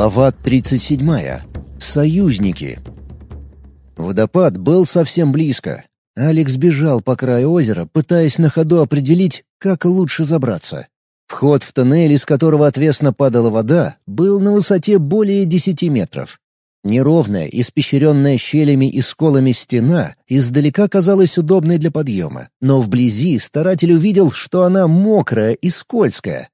Глава 37. Союзники. Водопад был совсем близко. Алекс бежал по краю озера, пытаясь на ходу определить, как лучше забраться. Вход в тоннель, из которого отвесно падала вода, был на высоте более 10 метров. Неровная, испещренная щелями и сколами стена издалека казалась удобной для подъема, но вблизи старатель увидел, что она мокрая и скользкая.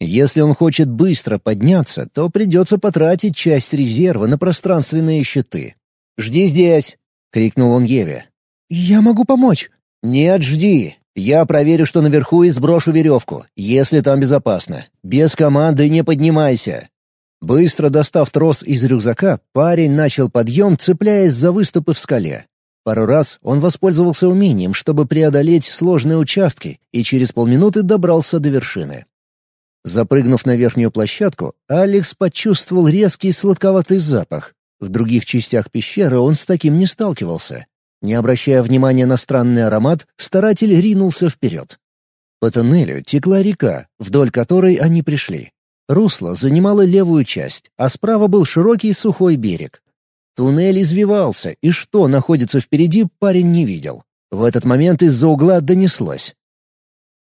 Если он хочет быстро подняться, то придется потратить часть резерва на пространственные щиты. «Жди здесь!» — крикнул он Еве. «Я могу помочь!» «Нет, жди! Я проверю, что наверху, и сброшу веревку, если там безопасно. Без команды не поднимайся!» Быстро достав трос из рюкзака, парень начал подъем, цепляясь за выступы в скале. Пару раз он воспользовался умением, чтобы преодолеть сложные участки, и через полминуты добрался до вершины. Запрыгнув на верхнюю площадку, Алекс почувствовал резкий сладковатый запах. В других частях пещеры он с таким не сталкивался. Не обращая внимания на странный аромат, старатель ринулся вперед. По тоннелю текла река, вдоль которой они пришли. Русло занимало левую часть, а справа был широкий сухой берег. Туннель извивался, и что находится впереди, парень не видел. В этот момент из-за угла донеслось.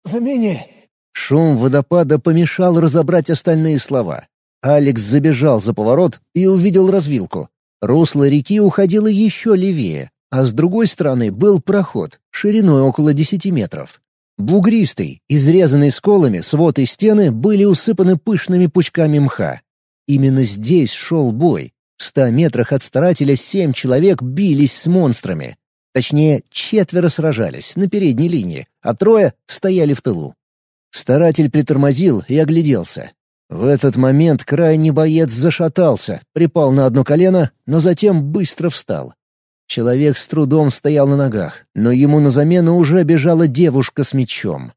«Замени!» Шум водопада помешал разобрать остальные слова. Алекс забежал за поворот и увидел развилку. Русло реки уходило еще левее, а с другой стороны был проход, шириной около десяти метров. Бугристый, изрезанный сколами, свод и стены были усыпаны пышными пучками мха. Именно здесь шел бой. В ста метрах от старателя семь человек бились с монстрами. Точнее, четверо сражались на передней линии, а трое стояли в тылу. Старатель притормозил и огляделся. В этот момент крайний боец зашатался, припал на одно колено, но затем быстро встал. Человек с трудом стоял на ногах, но ему на замену уже бежала девушка с мечом.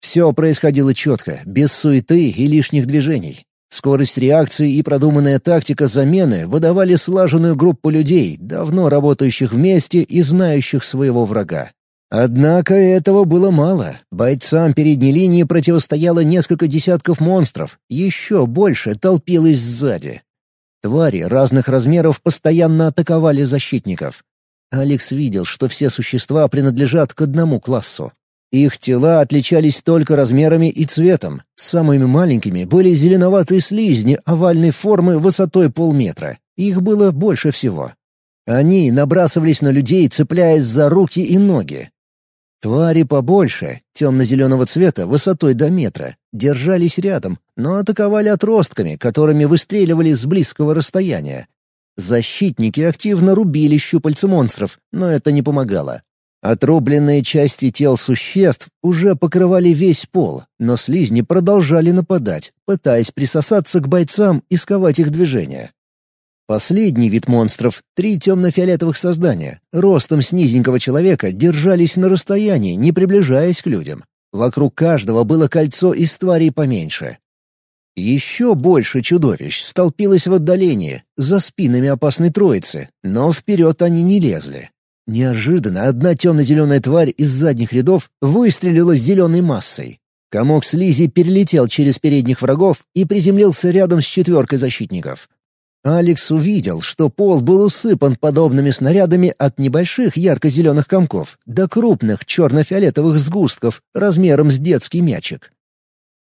Все происходило четко, без суеты и лишних движений. Скорость реакции и продуманная тактика замены выдавали слаженную группу людей, давно работающих вместе и знающих своего врага. Однако этого было мало. Бойцам передней линии противостояло несколько десятков монстров, еще больше толпилось сзади. Твари разных размеров постоянно атаковали защитников. Алекс видел, что все существа принадлежат к одному классу. Их тела отличались только размерами и цветом. Самыми маленькими были зеленоватые слизни овальной формы высотой полметра. Их было больше всего. Они набрасывались на людей, цепляясь за руки и ноги. Твари побольше, темно-зеленого цвета, высотой до метра, держались рядом, но атаковали отростками, которыми выстреливали с близкого расстояния. Защитники активно рубили щупальца монстров, но это не помогало. Отрубленные части тел существ уже покрывали весь пол, но слизни продолжали нападать, пытаясь присосаться к бойцам и сковать их движения. Последний вид монстров, три темно-фиолетовых создания, ростом с низенького человека, держались на расстоянии, не приближаясь к людям. Вокруг каждого было кольцо из тварей поменьше. Еще больше чудовищ столпилось в отдалении, за спинами опасной троицы, но вперед они не лезли. Неожиданно одна темно-зеленая тварь из задних рядов выстрелила с зеленой массой. Комок слизи перелетел через передних врагов и приземлился рядом с четверкой защитников. Алекс увидел, что пол был усыпан подобными снарядами от небольших ярко-зеленых комков до крупных черно-фиолетовых сгустков размером с детский мячик.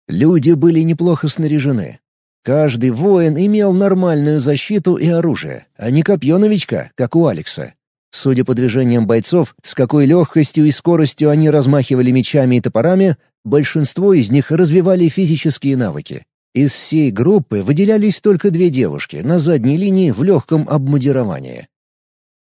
Люди были неплохо снаряжены. Каждый воин имел нормальную защиту и оружие, а не копье новичка, как у Алекса. Судя по движениям бойцов, с какой легкостью и скоростью они размахивали мечами и топорами, большинство из них развивали физические навыки. Из всей группы выделялись только две девушки на задней линии в легком обмундировании.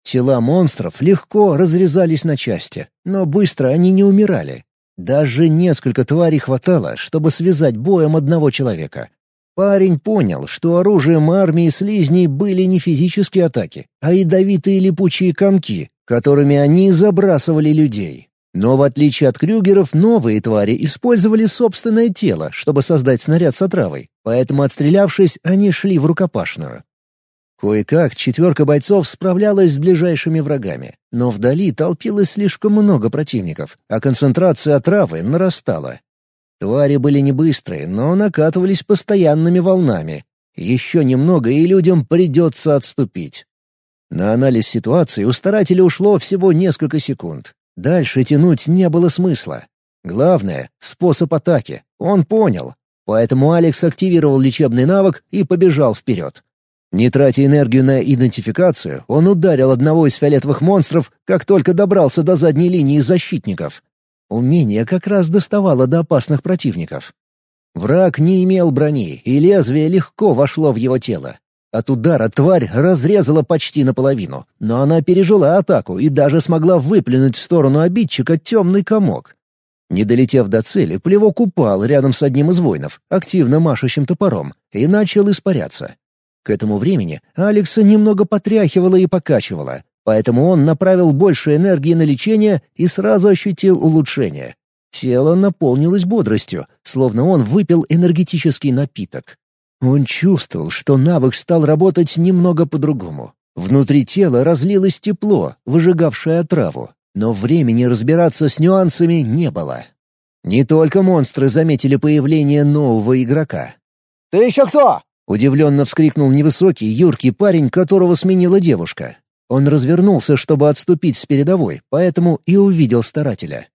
Тела монстров легко разрезались на части, но быстро они не умирали. Даже несколько тварей хватало, чтобы связать боем одного человека. Парень понял, что оружием армии слизней были не физические атаки, а ядовитые липучие комки, которыми они забрасывали людей. Но в отличие от крюгеров, новые твари использовали собственное тело, чтобы создать снаряд с отравой, поэтому, отстрелявшись, они шли в рукопашную. Кое-как четверка бойцов справлялась с ближайшими врагами, но вдали толпилось слишком много противников, а концентрация отравы нарастала. Твари были не быстрые, но накатывались постоянными волнами. Еще немного, и людям придется отступить. На анализ ситуации у старателя ушло всего несколько секунд. Дальше тянуть не было смысла. Главное — способ атаки. Он понял. Поэтому Алекс активировал лечебный навык и побежал вперед. Не тратя энергию на идентификацию, он ударил одного из фиолетовых монстров, как только добрался до задней линии защитников. Умение как раз доставало до опасных противников. Враг не имел брони, и лезвие легко вошло в его тело. От удара тварь разрезала почти наполовину, но она пережила атаку и даже смогла выплюнуть в сторону обидчика темный комок. Не долетев до цели, плевок упал рядом с одним из воинов, активно машущим топором, и начал испаряться. К этому времени Алекса немного потряхивало и покачивало, поэтому он направил больше энергии на лечение и сразу ощутил улучшение. Тело наполнилось бодростью, словно он выпил энергетический напиток. Он чувствовал, что навык стал работать немного по-другому. Внутри тела разлилось тепло, выжигавшее траву, но времени разбираться с нюансами не было. Не только монстры заметили появление нового игрока. «Ты еще кто?» — удивленно вскрикнул невысокий, юркий парень, которого сменила девушка. Он развернулся, чтобы отступить с передовой, поэтому и увидел старателя.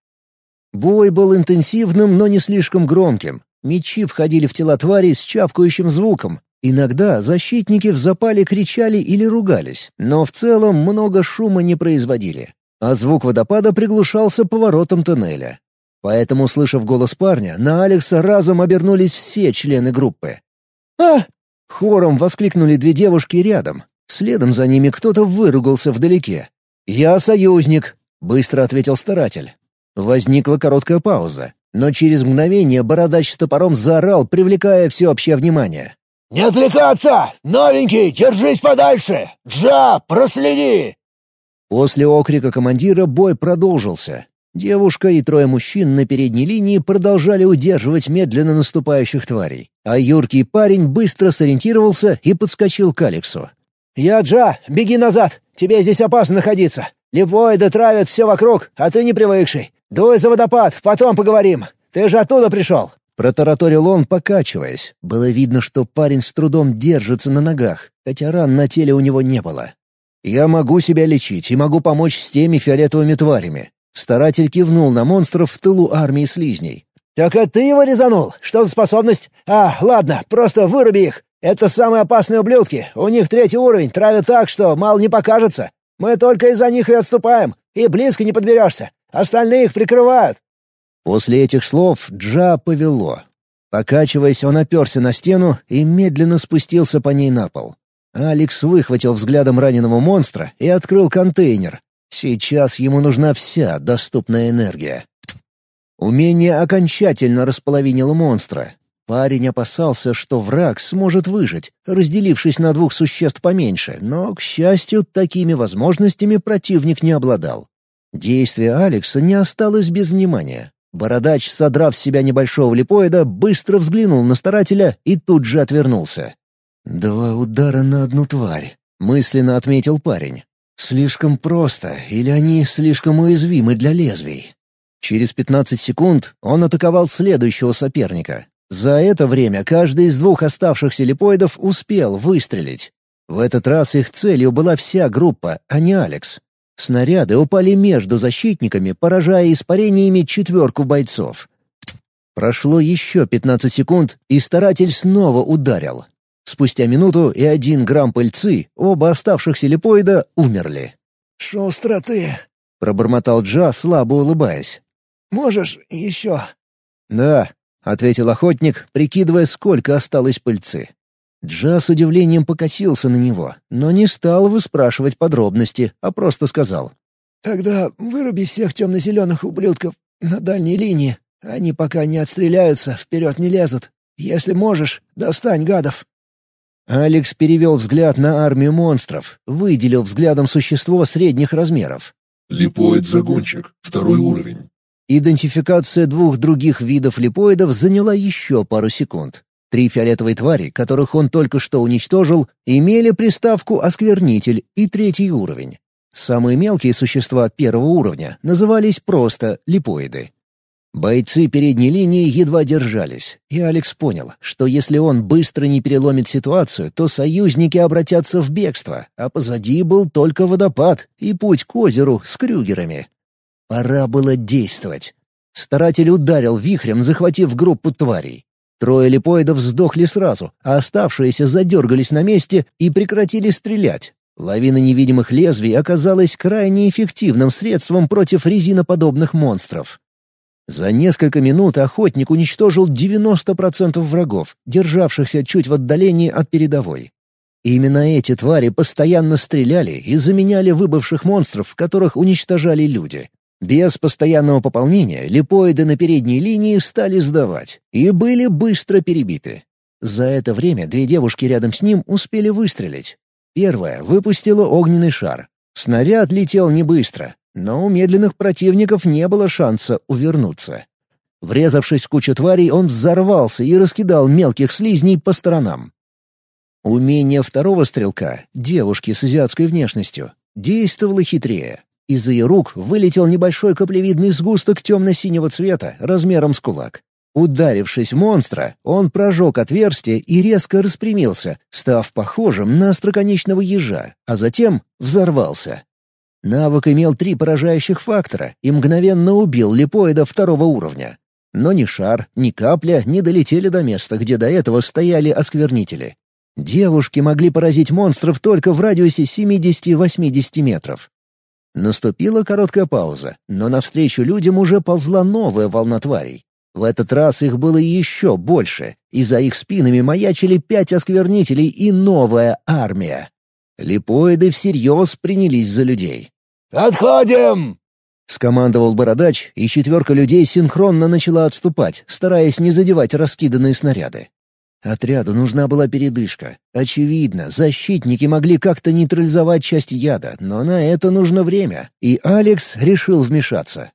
Бой был интенсивным, но не слишком громким. Мечи входили в тела тварей с чавкающим звуком. Иногда защитники в запале кричали или ругались, но в целом много шума не производили. А звук водопада приглушался поворотом тоннеля. Поэтому, услышав голос парня, на Алекса разом обернулись все члены группы. «А!» — хором воскликнули две девушки рядом. Следом за ними кто-то выругался вдалеке. «Я союзник», — быстро ответил старатель. Возникла короткая пауза. Но через мгновение бородач с топором заорал, привлекая всеобщее внимание. «Не отвлекаться! Новенький, держись подальше! Джа, проследи!» После окрика командира бой продолжился. Девушка и трое мужчин на передней линии продолжали удерживать медленно наступающих тварей, а юркий парень быстро сориентировался и подскочил к Алексу. «Я Джа, беги назад! Тебе здесь опасно находиться! Липоиды травят все вокруг, а ты не привыкший. «Дуй за водопад, потом поговорим. Ты же оттуда пришел!» Протараторил он, покачиваясь. Было видно, что парень с трудом держится на ногах, хотя ран на теле у него не было. «Я могу себя лечить и могу помочь с теми фиолетовыми тварями». Старатель кивнул на монстров в тылу армии слизней. «Так это ты его резанул? Что за способность? А, ладно, просто выруби их. Это самые опасные ублюдки. У них третий уровень, травят так, что мало не покажется. Мы только из-за них и отступаем, и близко не подберешься. Остальные их прикрывают!» После этих слов Джа повело. Покачиваясь, он оперся на стену и медленно спустился по ней на пол. Алекс выхватил взглядом раненого монстра и открыл контейнер. Сейчас ему нужна вся доступная энергия. Умение окончательно располовинило монстра. Парень опасался, что враг сможет выжить, разделившись на двух существ поменьше, но, к счастью, такими возможностями противник не обладал. Действие Алекса не осталось без внимания. Бородач, содрав с себя небольшого липоида, быстро взглянул на старателя и тут же отвернулся. «Два удара на одну тварь», — мысленно отметил парень. «Слишком просто, или они слишком уязвимы для лезвий?» Через пятнадцать секунд он атаковал следующего соперника. За это время каждый из двух оставшихся липоидов успел выстрелить. В этот раз их целью была вся группа, а не Алекс. Снаряды упали между защитниками, поражая испарениями четверку бойцов. Прошло еще 15 секунд, и старатель снова ударил. Спустя минуту и один грамм пыльцы оба оставшихся липоида умерли. «Шустро ты!» — пробормотал Джа, слабо улыбаясь. «Можешь еще?» «Да», — ответил охотник, прикидывая, сколько осталось пыльцы. Джа с удивлением покосился на него, но не стал выспрашивать подробности, а просто сказал. «Тогда выруби всех темно-зеленых ублюдков на дальней линии. Они пока не отстреляются, вперед не лезут. Если можешь, достань гадов». Алекс перевел взгляд на армию монстров, выделил взглядом существо средних размеров. «Липоид-загонщик, второй уровень». Идентификация двух других видов липоидов заняла еще пару секунд. Три фиолетовые твари, которых он только что уничтожил, имели приставку «осквернитель» и третий уровень. Самые мелкие существа первого уровня назывались просто липоиды. Бойцы передней линии едва держались, и Алекс понял, что если он быстро не переломит ситуацию, то союзники обратятся в бегство, а позади был только водопад и путь к озеру с крюгерами. Пора было действовать. Старатель ударил вихрем, захватив группу тварей. Трое липоидов сдохли сразу, а оставшиеся задергались на месте и прекратили стрелять. Лавина невидимых лезвий оказалась крайне эффективным средством против резиноподобных монстров. За несколько минут охотник уничтожил 90% врагов, державшихся чуть в отдалении от передовой. Именно эти твари постоянно стреляли и заменяли выбывших монстров, которых уничтожали люди. Без постоянного пополнения липоиды на передней линии стали сдавать и были быстро перебиты. За это время две девушки рядом с ним успели выстрелить. Первая выпустила огненный шар. Снаряд летел не быстро, но у медленных противников не было шанса увернуться. Врезавшись в кучу тварей, он взорвался и раскидал мелких слизней по сторонам. Умение второго стрелка, девушки с азиатской внешностью, действовало хитрее. Из ее рук вылетел небольшой каплевидный сгусток темно-синего цвета, размером с кулак. Ударившись в монстра, он прожег отверстие и резко распрямился, став похожим на остроконечного ежа, а затем взорвался. Навык имел три поражающих фактора и мгновенно убил липоида второго уровня. Но ни шар, ни капля не долетели до места, где до этого стояли осквернители. Девушки могли поразить монстров только в радиусе 70-80 метров. Наступила короткая пауза, но навстречу людям уже ползла новая волна тварей. В этот раз их было еще больше, и за их спинами маячили пять осквернителей и новая армия. Липоиды всерьез принялись за людей. «Отходим!» — скомандовал бородач, и четверка людей синхронно начала отступать, стараясь не задевать раскиданные снаряды. Отряду нужна была передышка. Очевидно, защитники могли как-то нейтрализовать часть яда, но на это нужно время, и Алекс решил вмешаться.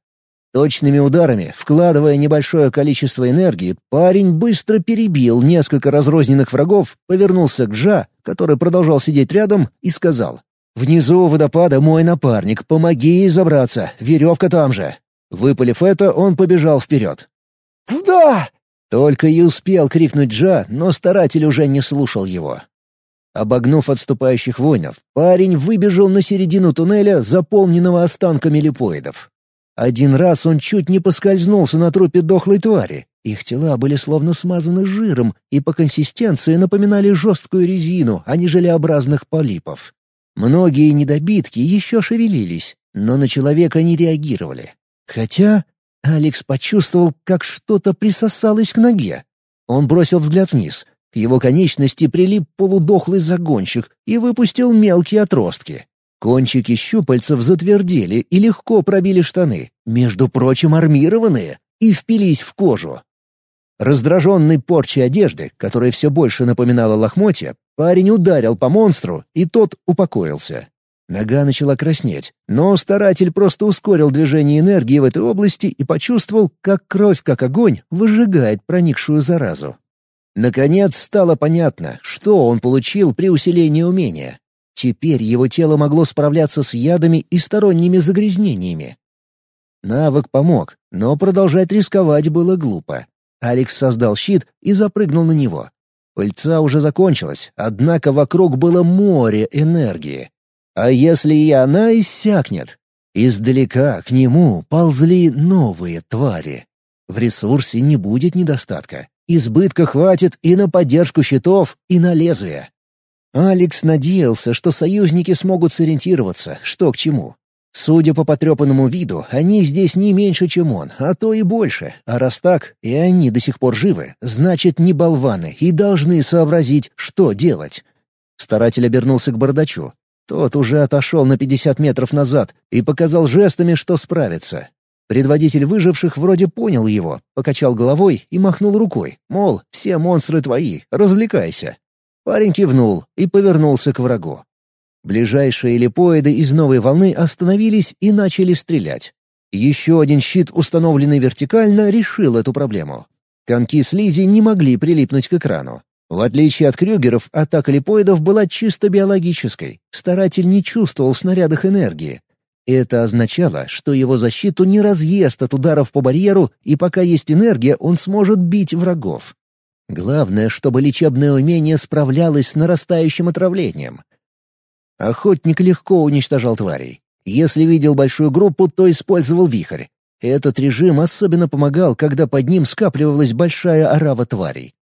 Точными ударами, вкладывая небольшое количество энергии, парень быстро перебил несколько разрозненных врагов, повернулся к Жа, который продолжал сидеть рядом, и сказал «Внизу водопада мой напарник, помоги ей забраться, веревка там же». Выпалив это, он побежал вперед. «Куда?» Только и успел крикнуть Джа, но старатель уже не слушал его. Обогнув отступающих воинов, парень выбежал на середину туннеля, заполненного останками липоидов. Один раз он чуть не поскользнулся на трупе дохлой твари. Их тела были словно смазаны жиром и по консистенции напоминали жесткую резину, а не желеобразных полипов. Многие недобитки еще шевелились, но на человека не реагировали. Хотя Алекс почувствовал, как что-то присосалось к ноге. Он бросил взгляд вниз. К его конечности прилип полудохлый загонщик и выпустил мелкие отростки. Кончики щупальцев затвердели и легко пробили штаны, между прочим, армированные, и впились в кожу. Раздраженный порчей одежды, которая все больше напоминала лохмотья, парень ударил по монстру, и тот упокоился. Нога начала краснеть, но старатель просто ускорил движение энергии в этой области и почувствовал, как кровь, как огонь, выжигает проникшую заразу. Наконец стало понятно, что он получил при усилении умения. Теперь его тело могло справляться с ядами и сторонними загрязнениями. Навык помог, но продолжать рисковать было глупо. Алекс создал щит и запрыгнул на него. Пыльца уже закончилась, однако вокруг было море энергии. А если и она иссякнет? Издалека к нему ползли новые твари. В ресурсе не будет недостатка. Избытка хватит и на поддержку щитов, и на лезвие. Алекс надеялся, что союзники смогут сориентироваться, что к чему. Судя по потрепанному виду, они здесь не меньше, чем он, а то и больше. А раз так, и они до сих пор живы, значит, не болваны и должны сообразить, что делать. Старатель обернулся к бардачу. Тот уже отошел на 50 метров назад и показал жестами, что справится. Предводитель выживших вроде понял его, покачал головой и махнул рукой, мол, все монстры твои, развлекайся. Парень кивнул и повернулся к врагу. Ближайшие липоиды из новой волны остановились и начали стрелять. Еще один щит, установленный вертикально, решил эту проблему. Комки слизи не могли прилипнуть к экрану. В отличие от крюгеров, атака липоидов была чисто биологической. Старатель не чувствовал в снарядах энергии. Это означало, что его защиту не разъест от ударов по барьеру, и пока есть энергия, он сможет бить врагов. Главное, чтобы лечебное умение справлялось с нарастающим отравлением. Охотник легко уничтожал тварей. Если видел большую группу, то использовал вихрь. Этот режим особенно помогал, когда под ним скапливалась большая орава тварей.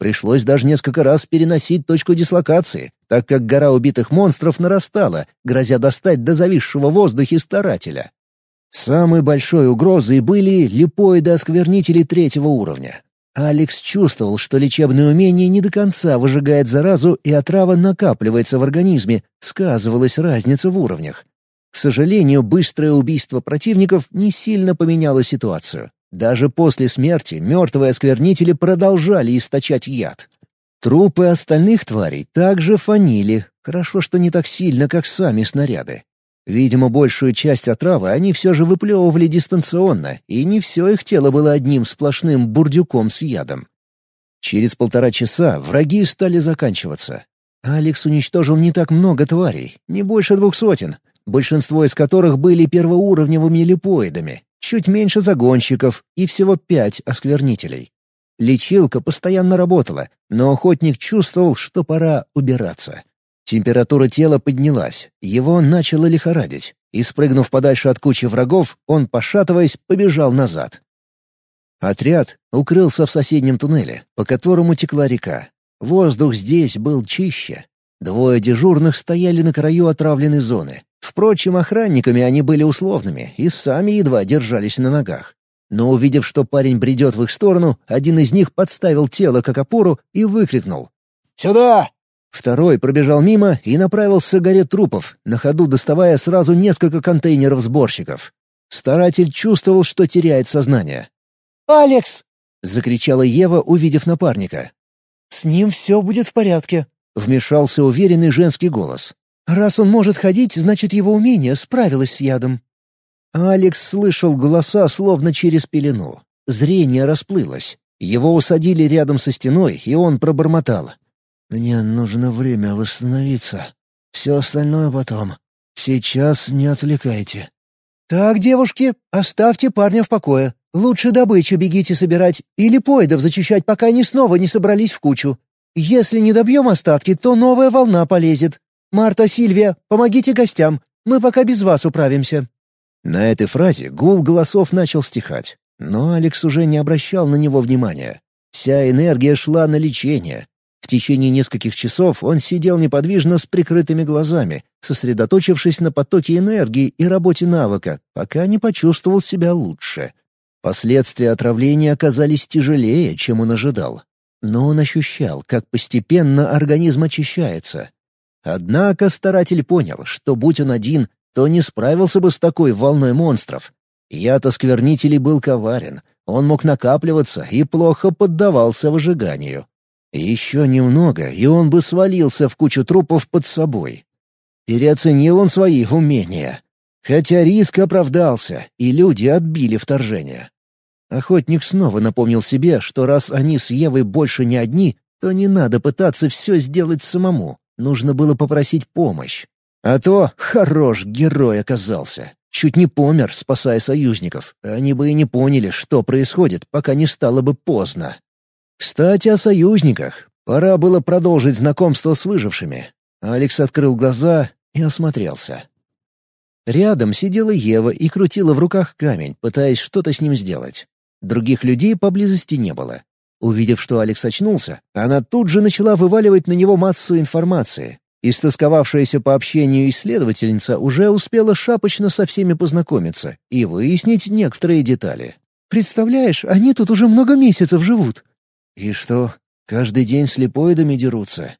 Пришлось даже несколько раз переносить точку дислокации, так как гора убитых монстров нарастала, грозя достать до зависшего в воздухе старателя. Самой большой угрозой были липоиды-осквернители третьего уровня. Алекс чувствовал, что лечебное умение не до конца выжигает заразу, и отрава накапливается в организме, сказывалась разница в уровнях. К сожалению, быстрое убийство противников не сильно поменяло ситуацию. Даже после смерти мертвые осквернители продолжали источать яд. Трупы остальных тварей также фанили, хорошо, что не так сильно, как сами снаряды. Видимо, большую часть отравы они все же выплевывали дистанционно, и не все их тело было одним сплошным бурдюком с ядом. Через полтора часа враги стали заканчиваться. Алекс уничтожил не так много тварей, не больше двух сотен, большинство из которых были первоуровневыми липоидами, чуть меньше загонщиков и всего пять осквернителей. Лечилка постоянно работала, но охотник чувствовал, что пора убираться. Температура тела поднялась, его начало лихорадить, и, спрыгнув подальше от кучи врагов, он, пошатываясь, побежал назад. Отряд укрылся в соседнем туннеле, по которому текла река. Воздух здесь был чище. Двое дежурных стояли на краю отравленной зоны. Впрочем, охранниками они были условными и сами едва держались на ногах. Но увидев, что парень бредет в их сторону, один из них подставил тело как опору и выкрикнул. «Сюда!» Второй пробежал мимо и направился к горе трупов, на ходу доставая сразу несколько контейнеров сборщиков. Старатель чувствовал, что теряет сознание. «Алекс!» — закричала Ева, увидев напарника. «С ним все будет в порядке», — вмешался уверенный женский голос. Раз он может ходить, значит, его умение справилось с ядом. Алекс слышал голоса словно через пелену. Зрение расплылось. Его усадили рядом со стеной, и он пробормотал. «Мне нужно время восстановиться. Все остальное потом. Сейчас не отвлекайте». «Так, девушки, оставьте парня в покое. Лучше добычу бегите собирать или поедов зачищать, пока они снова не собрались в кучу. Если не добьем остатки, то новая волна полезет. «Марта, Сильвия, помогите гостям, мы пока без вас управимся». На этой фразе гул голосов начал стихать, но Алекс уже не обращал на него внимания. Вся энергия шла на лечение. В течение нескольких часов он сидел неподвижно с прикрытыми глазами, сосредоточившись на потоке энергии и работе навыка, пока не почувствовал себя лучше. Последствия отравления оказались тяжелее, чем он ожидал. Но он ощущал, как постепенно организм очищается, Однако старатель понял, что будь он один, то не справился бы с такой волной монстров. Яд осквернителей был коварен, он мог накапливаться и плохо поддавался выжиганию. Еще немного, и он бы свалился в кучу трупов под собой. Переоценил он свои умения. Хотя риск оправдался, и люди отбили вторжение. Охотник снова напомнил себе, что раз они с Евой больше не одни, то не надо пытаться все сделать самому. Нужно было попросить помощь. А то хорош герой оказался. Чуть не помер, спасая союзников. Они бы и не поняли, что происходит, пока не стало бы поздно. Кстати, о союзниках. Пора было продолжить знакомство с выжившими. Алекс открыл глаза и осмотрелся. Рядом сидела Ева и крутила в руках камень, пытаясь что-то с ним сделать. Других людей поблизости не было. Увидев, что Алекс очнулся, она тут же начала вываливать на него массу информации. Истосковавшаяся по общению исследовательница уже успела шапочно со всеми познакомиться и выяснить некоторые детали. «Представляешь, они тут уже много месяцев живут». «И что, каждый день с липоидами дерутся?»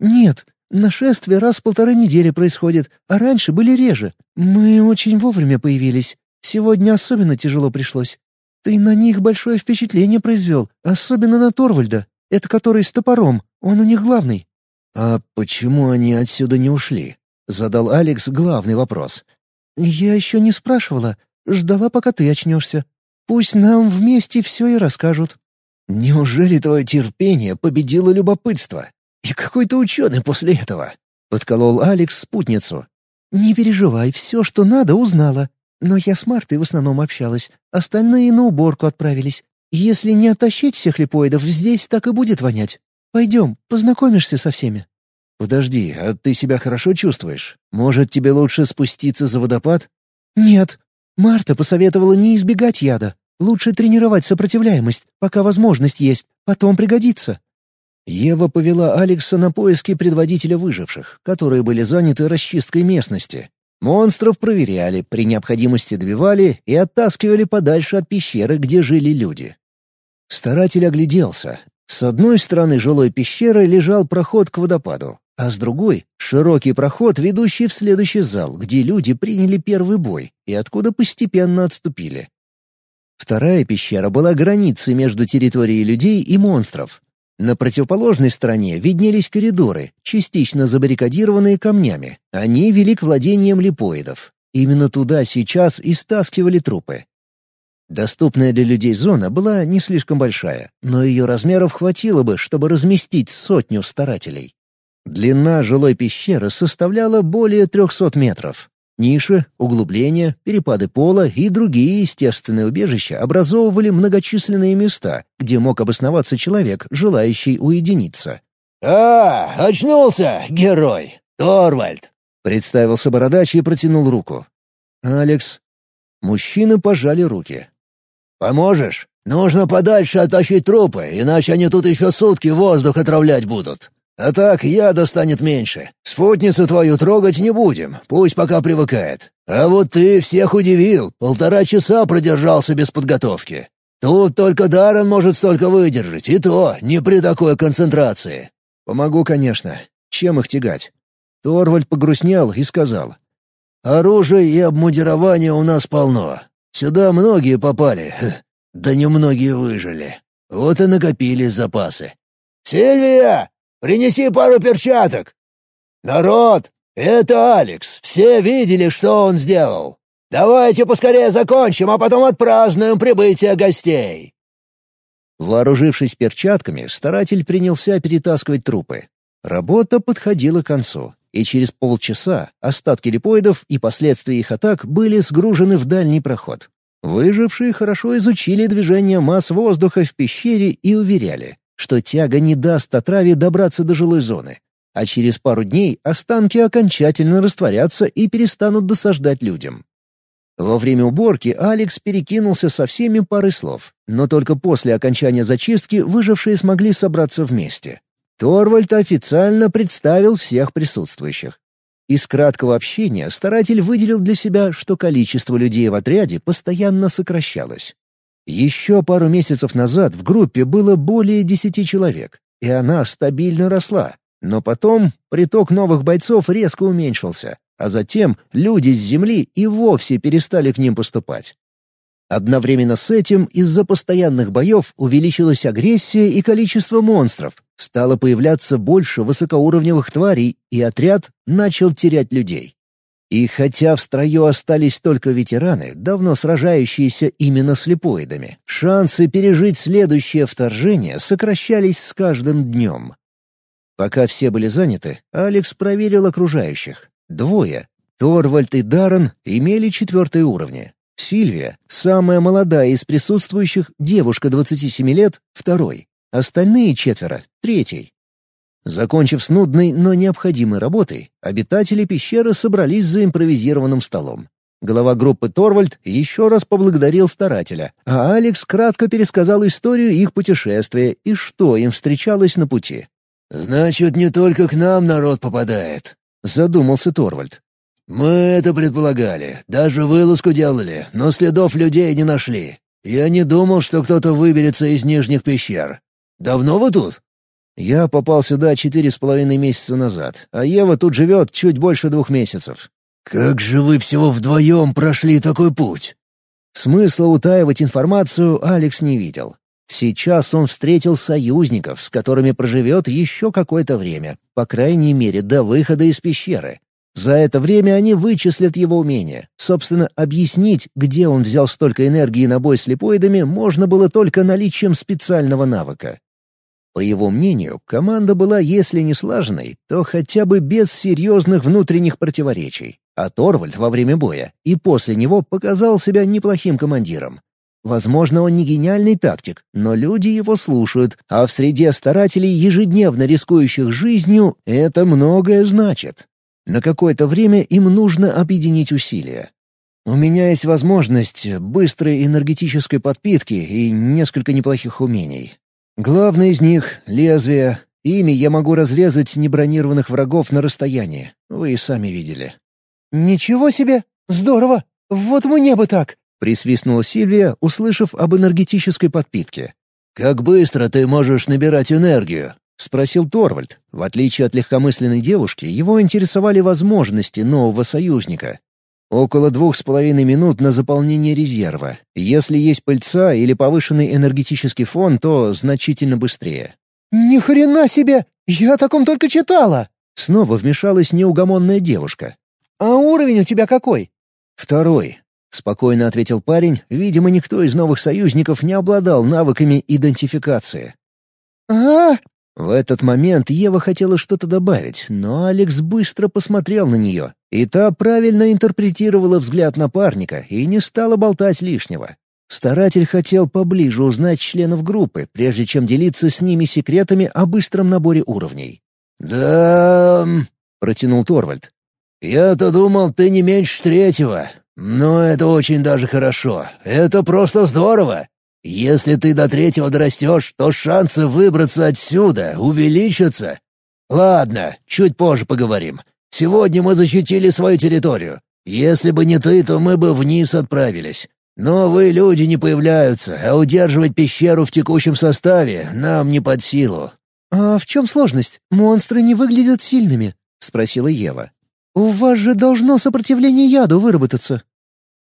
«Нет, нашествие раз в полторы недели происходит, а раньше были реже. Мы очень вовремя появились. Сегодня особенно тяжело пришлось. Ты на них большое впечатление произвел, особенно на Торвальда. Это который с топором, он у них главный». «А почему они отсюда не ушли?» — задал Алекс главный вопрос. «Я еще не спрашивала. Ждала, пока ты очнешься. Пусть нам вместе все и расскажут». «Неужели твое терпение победило любопытство? И какой то ученый после этого?» — подколол Алекс спутницу. «Не переживай, все, что надо, узнала. Но я с Мартой в основном общалась, остальные на уборку отправились. Если не оттащить всех липоидов, здесь так и будет вонять. Пойдем, познакомишься со всеми». «Подожди, а ты себя хорошо чувствуешь? Может, тебе лучше спуститься за водопад?» «Нет. Марта посоветовала не избегать яда. Лучше тренировать сопротивляемость, пока возможность есть, потом пригодится». Ева повела Алекса на поиски предводителя выживших, которые были заняты расчисткой местности. Монстров проверяли, при необходимости добивали и оттаскивали подальше от пещеры, где жили люди. Старатель огляделся. С одной стороны жилой пещеры лежал проход к водопаду, а с другой — широкий проход, ведущий в следующий зал, где люди приняли первый бой и откуда постепенно отступили. Вторая пещера была границей между территорией людей и монстров. На противоположной стороне виднелись коридоры, частично забаррикадированные камнями. Они вели к владениям липоидов. Именно туда сейчас и стаскивали трупы. Доступная для людей зона была не слишком большая, но ее размеров хватило бы, чтобы разместить сотню старателей. Длина жилой пещеры составляла более 300 метров. Ниши, углубления, перепады пола и другие естественные убежища образовывали многочисленные места, где мог обосноваться человек, желающий уединиться. «А, очнулся, герой! Торвальд!» — представился бородач и протянул руку. «Алекс». Мужчины пожали руки. «Поможешь? Нужно подальше оттащить трупы, иначе они тут еще сутки воздух отравлять будут. А так яда станет меньше. Спутницу твою трогать не будем, пусть пока привыкает. А вот ты всех удивил, полтора часа продержался без подготовки. Тут только Даррен может столько выдержать, и то не при такой концентрации. Помогу, конечно. Чем их тягать? Торвальд погрустнел и сказал. Оружия и обмундирования у нас полно. Сюда многие попали, да немногие выжили. Вот и накопили запасы. «Сильвия, Принеси пару перчаток!» «Народ, это Алекс. Все видели, что он сделал. Давайте поскорее закончим, а потом отпразднуем прибытие гостей!» Вооружившись перчатками, старатель принялся перетаскивать трупы. Работа подходила к концу, и через полчаса остатки липоидов и последствия их атак были сгружены в дальний проход. Выжившие хорошо изучили движение масс воздуха в пещере и уверяли, что тяга не даст отраве добраться до жилой зоны, а через пару дней останки окончательно растворятся и перестанут досаждать людям. Во время уборки Алекс перекинулся со всеми парой слов, но только после окончания зачистки выжившие смогли собраться вместе. Торвальд официально представил всех присутствующих. Из краткого общения старатель выделил для себя, что количество людей в отряде постоянно сокращалось. Еще пару месяцев назад в группе было более десяти человек, и она стабильно росла. Но потом приток новых бойцов резко уменьшился, а затем люди с Земли и вовсе перестали к ним поступать. Одновременно с этим из-за постоянных боев увеличилась агрессия и количество монстров, стало появляться больше высокоуровневых тварей, и отряд начал терять людей. И хотя в строю остались только ветераны, давно сражающиеся именно с липоидами, шансы пережить следующее вторжение сокращались с каждым днем. Пока все были заняты, Алекс проверил окружающих. Двое, Торвальд и Даррен, имели четвертые уровни. Сильвия, самая молодая из присутствующих, девушка 27 лет, второй. Остальные четверо — третий. Закончив с нудной, но необходимой работой, обитатели пещеры собрались за импровизированным столом. Глава группы Торвальд еще раз поблагодарил старателя, а Алекс кратко пересказал историю их путешествия и что им встречалось на пути. «Значит, не только к нам народ попадает», — задумался Торвальд. «Мы это предполагали, даже вылазку делали, но следов людей не нашли. Я не думал, что кто-то выберется из нижних пещер. Давно вы тут?» Я попал сюда четыре с половиной месяца назад, а Ева тут живет чуть больше двух месяцев. «Как же вы всего вдвоем прошли такой путь?» Смысла утаивать информацию Алекс не видел. Сейчас он встретил союзников, с которыми проживет еще какое-то время, по крайней мере, до выхода из пещеры. За это время они вычислят его умения. Собственно, объяснить, где он взял столько энергии на бой с липоидами, можно было только наличием специального навыка. По его мнению, команда была, если не слаженной, то хотя бы без серьезных внутренних противоречий. а Торвальд во время боя и после него показал себя неплохим командиром. Возможно, он не гениальный тактик, но люди его слушают, а в среде старателей, ежедневно рискующих жизнью, это многое значит. На какое-то время им нужно объединить усилия. У меня есть возможность быстрой энергетической подпитки и несколько неплохих умений. Главное из них — лезвие. Ими я могу разрезать небронированных врагов на расстоянии. Вы и сами видели. «Ничего себе! Здорово! Вот мне бы так!» — присвистнула Сильвия, услышав об энергетической подпитке. «Как быстро ты можешь набирать энергию?» — спросил Торвальд. В отличие от легкомысленной девушки, его интересовали возможности нового союзника. Около двух с половиной минут на заполнение резерва. Если есть пыльца или повышенный энергетический фон, то значительно быстрее. «Ни хрена себе! Я о таком только читала!» Снова вмешалась неугомонная девушка. «А уровень у тебя какой?» «Второй», — спокойно ответил парень. Видимо, никто из новых союзников не обладал навыками идентификации. «А, в этот момент Ева хотела что-то добавить, но Алекс быстро посмотрел на нее, и та правильно интерпретировала взгляд напарника и не стала болтать лишнего. Старатель хотел поближе узнать членов группы, прежде чем делиться с ними секретами о быстром наборе уровней. «Да...» — протянул Торвальд. «Я-то думал, ты не меньше третьего. Но это очень даже хорошо. Это просто здорово. Если ты до третьего дорастешь, то шансы выбраться отсюда увеличатся. Ладно, чуть позже поговорим. Сегодня мы защитили свою территорию. Если бы не ты, то мы бы вниз отправились. Новые люди не появляются, а удерживать пещеру в текущем составе нам не под силу». «А в чем сложность? Монстры не выглядят сильными», — спросила Ева. «У вас же должно сопротивление яду выработаться».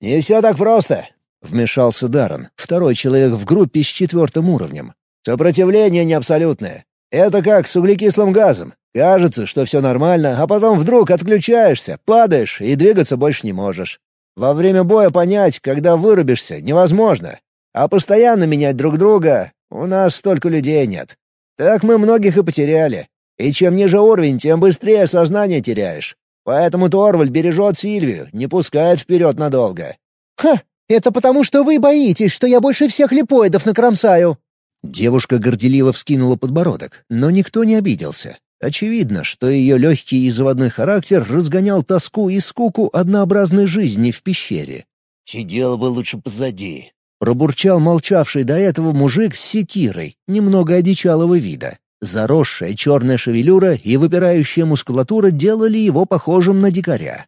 «Не все так просто. — вмешался Даррен, второй человек в группе с четвертым уровнем. «Сопротивление не абсолютное. Это как с углекислым газом. Кажется, что все нормально, а потом вдруг отключаешься, падаешь и двигаться больше не можешь. Во время боя понять, когда вырубишься, невозможно. А постоянно менять друг друга у нас столько людей нет. Так мы многих и потеряли. И чем ниже уровень, тем быстрее сознание теряешь. Поэтому Торваль бережет Сильвию, не пускает вперед надолго. «Ха! Это потому, что вы боитесь, что я больше всех липоидов накромсаю». Девушка горделиво вскинула подбородок, но никто не обиделся. Очевидно, что ее легкий и заводной характер разгонял тоску и скуку однообразной жизни в пещере. «Сидела бы лучше позади», — пробурчал молчавший до этого мужик с секирой, немного одичалого вида. Заросшая черная шевелюра и выпирающая мускулатура делали его похожим на дикаря.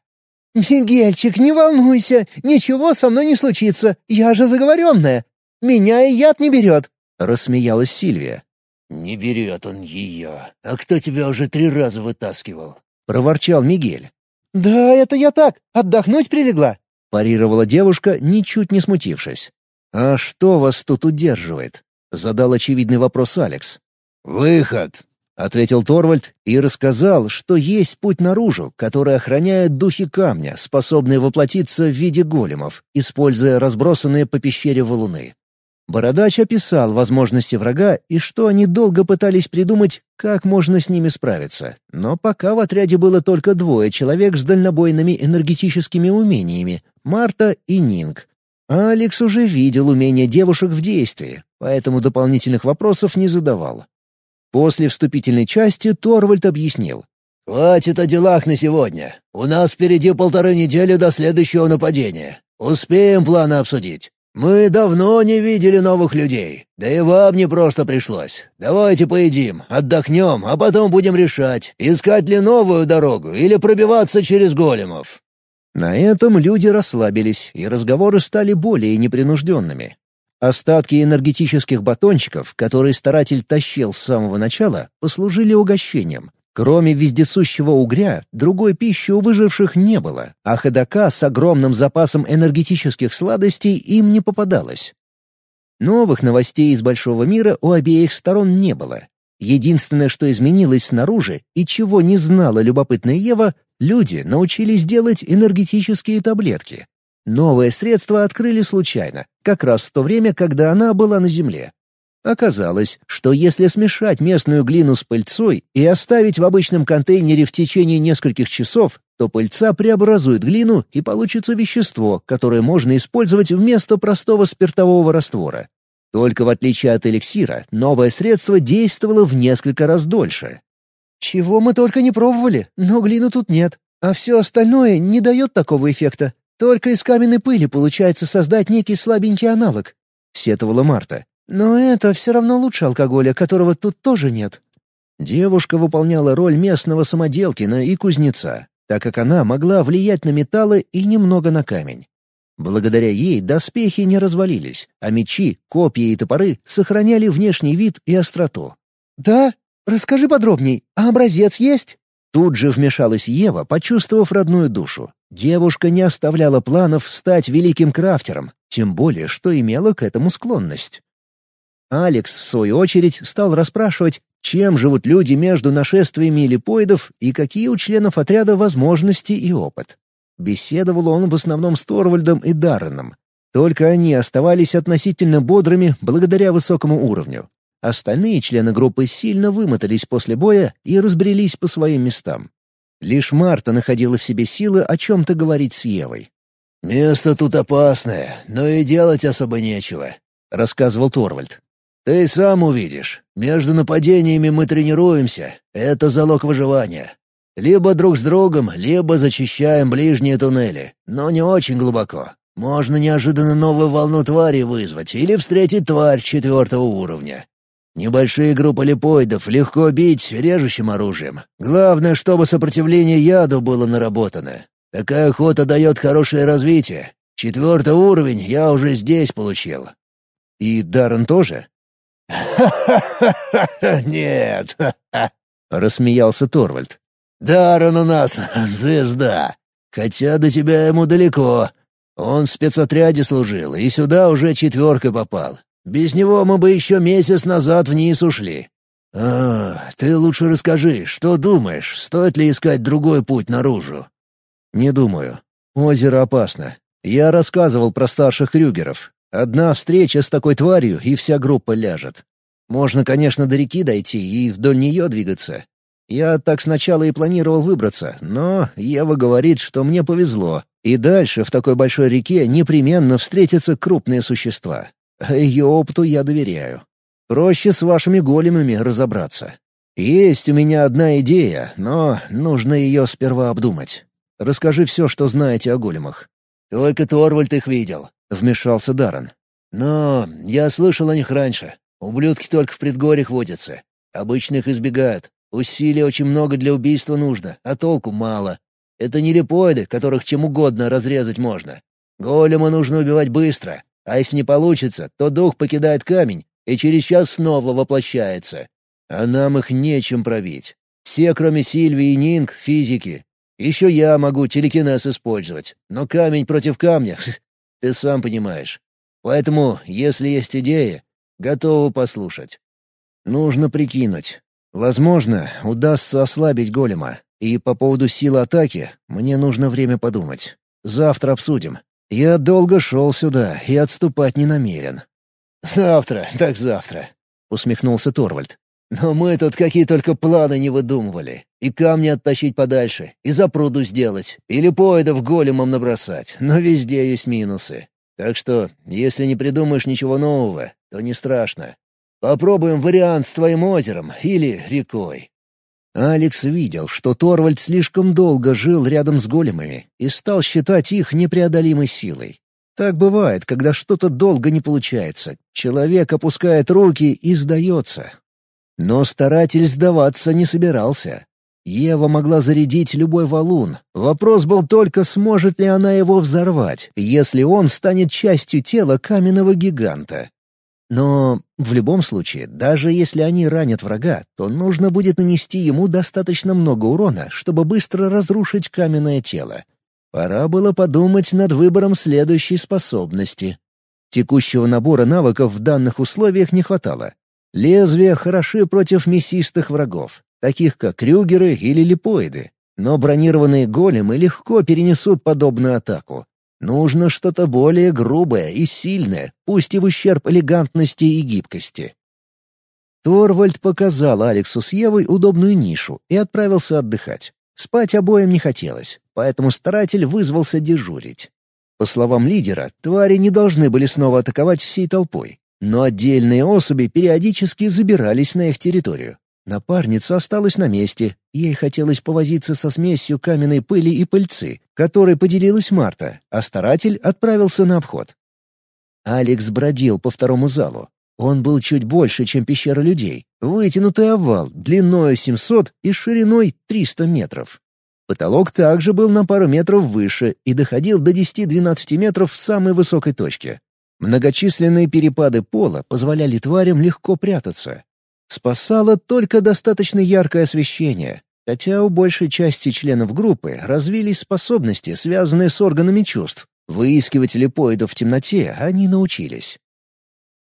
«Мигельчик, не волнуйся, ничего со мной не случится, я же заговоренная. Меня и яд не берет», — рассмеялась Сильвия. «Не берет он ее. А кто тебя уже три раза вытаскивал?» — проворчал Мигель. «Да это я так, отдохнуть прилегла», — парировала девушка, ничуть не смутившись. «А что вас тут удерживает?» — задал очевидный вопрос Алекс. «Выход», — ответил Торвальд и рассказал, что есть путь наружу, который охраняет духи камня, способные воплотиться в виде големов, используя разбросанные по пещере валуны. Бородач описал возможности врага и что они долго пытались придумать, как можно с ними справиться. Но пока в отряде было только двое человек с дальнобойными энергетическими умениями — Марта и Нинг. А Алекс уже видел умения девушек в действии, поэтому дополнительных вопросов не задавал. После вступительной части Торвальд объяснил. «Хватит о делах на сегодня. У нас впереди полторы недели до следующего нападения. Успеем планы обсудить. Мы давно не видели новых людей. Да и вам не просто пришлось. Давайте поедим, отдохнем, а потом будем решать, искать ли новую дорогу или пробиваться через големов». На этом люди расслабились, и разговоры стали более непринужденными. Остатки энергетических батончиков, которые старатель тащил с самого начала, послужили угощением. Кроме вездесущего угря, другой пищи у выживших не было, а ходока с огромным запасом энергетических сладостей им не попадалось. Новых новостей из большого мира у обеих сторон не было. Единственное, что изменилось снаружи и чего не знала любопытная Ева, люди научились делать энергетические таблетки. Новое средство открыли случайно, как раз в то время, когда она была на Земле. Оказалось, что если смешать местную глину с пыльцой и оставить в обычном контейнере в течение нескольких часов, то пыльца преобразует глину и получится вещество, которое можно использовать вместо простого спиртового раствора. Только в отличие от эликсира, новое средство действовало в несколько раз дольше. «Чего мы только не пробовали, но глины тут нет, а все остальное не дает такого эффекта. Только из каменной пыли получается создать некий слабенький аналог», — сетовала Марта. «Но это все равно лучше алкоголя, которого тут тоже нет». Девушка выполняла роль местного самоделкина и кузнеца, так как она могла влиять на металлы и немного на камень. Благодаря ей доспехи не развалились, а мечи, копья и топоры сохраняли внешний вид и остроту. «Да? Расскажи подробней. А образец есть?» Тут же вмешалась Ева, почувствовав родную душу. Девушка не оставляла планов стать великим крафтером, тем более, что имела к этому склонность. Алекс, в свою очередь, стал расспрашивать, чем живут люди между нашествиями липоидов и какие у членов отряда возможности и опыт. Беседовал он в основном с Торвальдом и Дарреном. Только они оставались относительно бодрыми благодаря высокому уровню. Остальные члены группы сильно вымотались после боя и разбрелись по своим местам. Лишь Марта находила в себе силы о чем-то говорить с Евой. «Место тут опасное, но и делать особо нечего», — рассказывал Торвальд. Ты сам увидишь. Между нападениями мы тренируемся. Это залог выживания. Либо друг с другом, либо зачищаем ближние туннели, но не очень глубоко. Можно неожиданно новую волну твари вызвать или встретить тварь четвертого уровня. Небольшие группы липоидов легко бить режущим оружием. Главное, чтобы сопротивление яду было наработано. Такая охота дает хорошее развитие. Четвертый уровень я уже здесь получил. И Даррен тоже? нет!» — рассмеялся Торвальд. «Даррен у нас звезда, хотя до тебя ему далеко. Он в спецотряде служил и сюда уже четверкой попал. Без него мы бы еще месяц назад вниз ушли. А, ты лучше расскажи, что думаешь, стоит ли искать другой путь наружу?» «Не думаю. Озеро опасно. Я рассказывал про старших Крюгеров. Одна встреча с такой тварью, и вся группа ляжет. Можно, конечно, до реки дойти и вдоль нее двигаться. Я так сначала и планировал выбраться, но Ева говорит, что мне повезло, и дальше в такой большой реке непременно встретятся крупные существа. Ее опыту я доверяю. Проще с вашими големами разобраться. Есть у меня одна идея, но нужно ее сперва обдумать. Расскажи все, что знаете о големах. Только Торвальд их видел. — вмешался Даррен. «Но я слышал о них раньше. Ублюдки только в предгорьях водятся. Обычно их избегают. Усилий очень много для убийства нужно, а толку мало. Это не липоиды, которых чем угодно разрезать можно. Голема нужно убивать быстро, а если не получится, то дух покидает камень и через час снова воплощается. А нам их нечем пробить. Все, кроме Сильвии и Нинг, физики. Еще я могу телекинез использовать, но камень против камня Ты сам понимаешь. Поэтому, если есть идея, готова послушать. Нужно прикинуть. Возможно, удастся ослабить голема. И по поводу силы атаки мне нужно время подумать. Завтра обсудим. Я долго шел сюда и отступать не намерен. «Завтра, так завтра», — усмехнулся Торвальд. «Но мы тут какие только планы не выдумывали. И камни оттащить подальше, и запруду сделать, или поедов големом набросать, но везде есть минусы. Так что, если не придумаешь ничего нового, то не страшно. Попробуем вариант с твоим озером или рекой». Алекс видел, что Торвальд слишком долго жил рядом с големами и стал считать их непреодолимой силой. Так бывает, когда что-то долго не получается. Человек опускает руки и сдается, но старатель сдаваться не собирался. Ева могла зарядить любой валун. Вопрос был только, сможет ли она его взорвать, если он станет частью тела каменного гиганта. Но в любом случае, даже если они ранят врага, то нужно будет нанести ему достаточно много урона, чтобы быстро разрушить каменное тело. Пора было подумать над выбором следующей способности. Текущего набора навыков в данных условиях не хватало. Лезвия хороши против мясистых врагов, таких как крюгеры или липоиды, но бронированные големы легко перенесут подобную атаку. Нужно что-то более грубое и сильное, пусть и в ущерб элегантности и гибкости. Торвальд показал Алексу с Евой удобную нишу и отправился отдыхать. Спать обоим не хотелось, поэтому старатель вызвался дежурить. По словам лидера, твари не должны были снова атаковать всей толпой, но отдельные особи периодически забирались на их территорию. Напарница осталась на месте, ей хотелось повозиться со смесью каменной пыли и пыльцы, которой поделилась Марта, а старатель отправился на обход. Алекс бродил по второму залу. Он был чуть больше, чем пещера людей, вытянутый овал, длиной 700 и шириной 300 метров. Потолок также был на пару метров выше и доходил до 10-12 метров в самой высокой точке. Многочисленные перепады пола позволяли тварям легко прятаться, Спасало только достаточно яркое освещение, хотя у большей части членов группы развились способности, связанные с органами чувств. Выискивать липоидов в темноте они научились.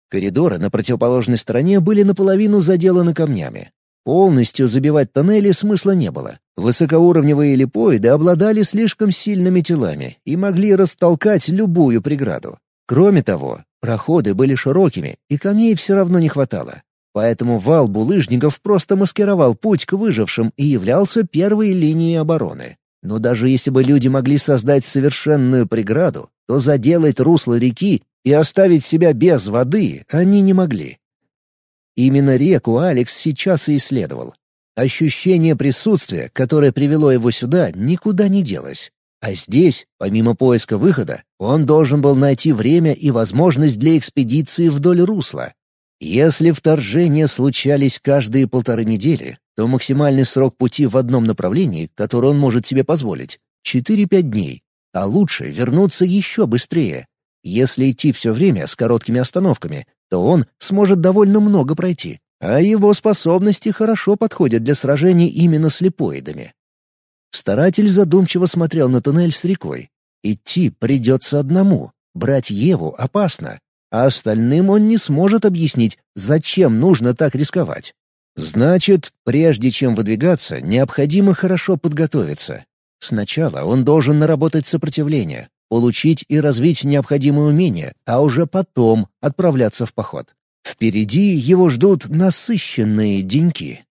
Коридоры на противоположной стороне были наполовину заделаны камнями. Полностью забивать тоннели смысла не было. Высокоуровневые липоиды обладали слишком сильными телами и могли растолкать любую преграду. Кроме того, проходы были широкими, и камней все равно не хватало. Поэтому вал булыжников просто маскировал путь к выжившим и являлся первой линией обороны. Но даже если бы люди могли создать совершенную преграду, то заделать русло реки и оставить себя без воды они не могли. Именно реку Алекс сейчас и исследовал. Ощущение присутствия, которое привело его сюда, никуда не делось. А здесь, помимо поиска выхода, он должен был найти время и возможность для экспедиции вдоль русла. Если вторжения случались каждые полторы недели, то максимальный срок пути в одном направлении, который он может себе позволить, — 4-5 дней, а лучше вернуться еще быстрее. Если идти все время с короткими остановками, то он сможет довольно много пройти, а его способности хорошо подходят для сражений именно с липоидами. Старатель задумчиво смотрел на туннель с рекой. Идти придется одному, брать Еву опасно, а остальным он не сможет объяснить, зачем нужно так рисковать. Значит, прежде чем выдвигаться, необходимо хорошо подготовиться. Сначала он должен наработать сопротивление, получить и развить необходимые умения, а уже потом отправляться в поход. Впереди его ждут насыщенные деньки.